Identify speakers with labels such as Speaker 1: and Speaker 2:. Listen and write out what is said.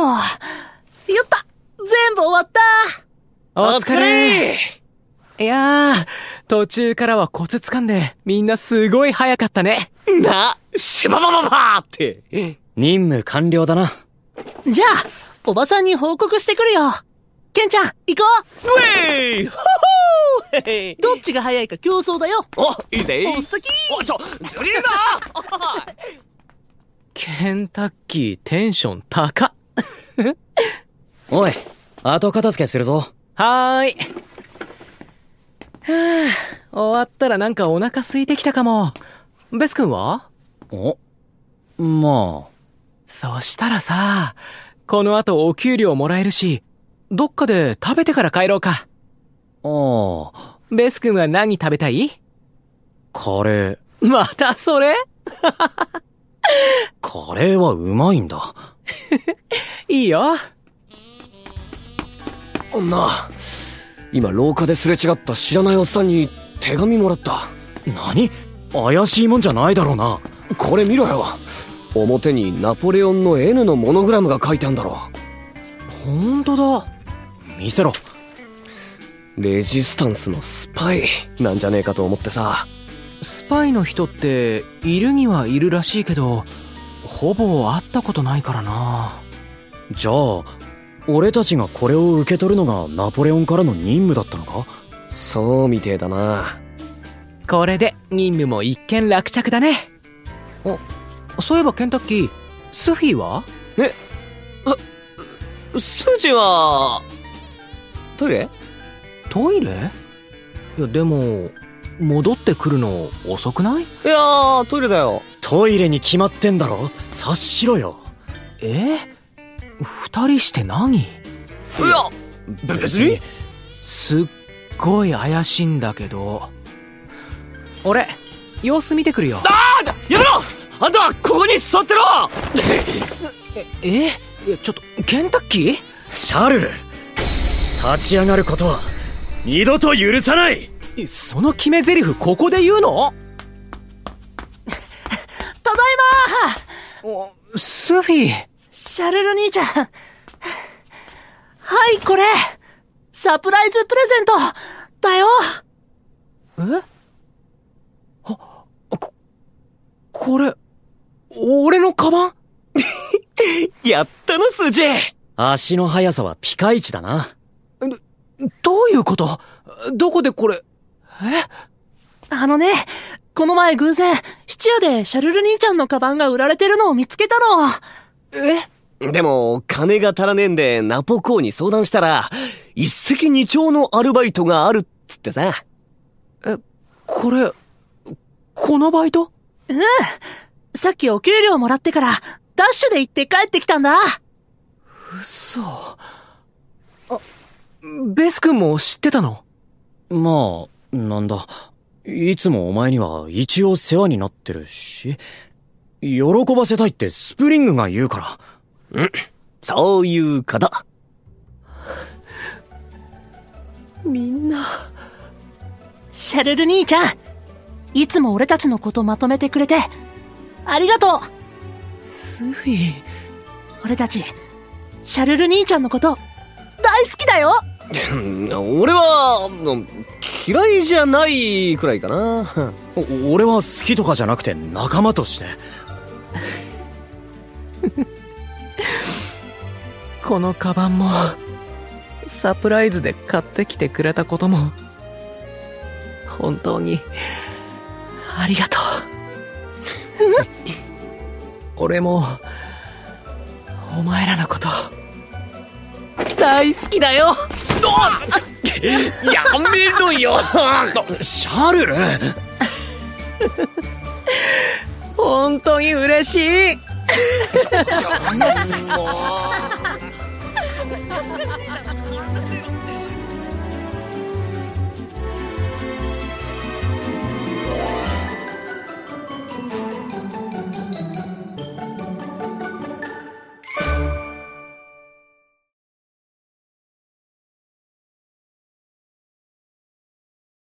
Speaker 1: と。やった。全部終わった。
Speaker 2: お疲れ。いやー、途中からはコツ掴んで、みんなすごい早かったね。
Speaker 3: な、しばばばばって。
Speaker 4: 任務完了だな。
Speaker 1: じゃあ、おばさんに報告してくるよ。ケンちゃん、行こう。
Speaker 3: ウェイ！ホ
Speaker 1: ホどっちが早いか競争だよ。
Speaker 3: お、いいぜ。
Speaker 1: お先
Speaker 3: お、ちょ、ずりるぞ！
Speaker 2: ケンタッキーテンション高っ
Speaker 4: おい、後片付けするぞ。
Speaker 2: はーい。はあ、終わったらなんかお腹空いてきたかも。ベス君は？
Speaker 4: お、まあ。
Speaker 2: そしたらさ、この後お給料もらえるし、どっかで食べてから帰ろうか。
Speaker 4: ああ。
Speaker 2: ベス君は何食べたい？
Speaker 4: カレー。
Speaker 2: またそれ？
Speaker 4: カレーはうまいんだ。
Speaker 2: いいよ。
Speaker 3: なあ、今廊下ですれ違った知らないおっさんに手紙もらった。
Speaker 4: 何？怪しいもんじゃないだろうな。
Speaker 3: これ見ろよ。表にナポレオンの N のモノグラムが書いてあんだろ。
Speaker 2: ほんとだ。
Speaker 4: 見せろ。
Speaker 3: レジスタンスのスパイなんじゃねえかと思ってさ。
Speaker 2: スパイの人っているにはいるらしいけど、ほぼ会ったことないからな。
Speaker 4: じゃあ、俺たちがこれを受け取るのがナポレオンからの任務だったのか？
Speaker 3: そうみてえだな。
Speaker 2: これで任務も一件落着だね。あ、そういえばケンタッキー、スフィーは？
Speaker 3: え、す、筋は、トイレ？
Speaker 2: トイレ？いや、でも、戻ってくるの遅くない？い
Speaker 3: やー、トイレだよ。
Speaker 4: トイレに決まってんだろ？察しろよ。
Speaker 2: え？二人して何？い
Speaker 3: や、別に。
Speaker 2: すっごい怪しいんだけど。俺、様子見てくるよ。
Speaker 3: あーやめろあんたはここに座ってろ
Speaker 2: え、え？ちょっと、ケンタッキー？
Speaker 4: シャルル立ち上がることは、二度と許さない
Speaker 2: その決め台詞ここで言うの？
Speaker 1: ただ
Speaker 2: いま！スフィ。ー。
Speaker 1: シャルル兄ちゃん。はい、これ。サプライズプレゼント。だよ。
Speaker 2: え？あ、こ、これ、俺のカバン？
Speaker 3: やったな、スジ。
Speaker 4: 足の速さはピカイチだな。
Speaker 2: どういうこと？どこでこれ、
Speaker 1: え？あのね、この前偶然、質屋でシャルル兄ちゃんのカバンが売られてるのを見つけたの。
Speaker 2: え？
Speaker 3: でも、金が足らねえんで、ナポコーに相談したら、一石二鳥のアルバイトがあるっつってさ。
Speaker 2: え、これ、このバイト？
Speaker 1: うん。さっきお給料もらってから、ダッシュで行って帰ってきたんだ。
Speaker 2: 嘘。あ、ベス君も知ってたの？
Speaker 4: まあ、なんだ。いつもお前には一応世話になってるし、喜ばせたいってスプリングが言うか
Speaker 3: ら。うん。そういう方。
Speaker 1: みんな。シャルル兄ちゃん、いつも俺たちのことまとめてくれて、ありがと
Speaker 2: うスフィ
Speaker 1: 俺たち、シャルル兄ちゃんのこと、大好きだよ
Speaker 3: 俺は、嫌いじゃないくらいかな。
Speaker 4: 俺は好きとかじゃなくて仲間として。
Speaker 2: このカバンも、サプライズで買ってきてくれたことも、本当に、ありがとう。俺も、お前らのこと、大好きだよ
Speaker 3: やめろよ。
Speaker 4: シャルル？
Speaker 2: 本当に嬉しい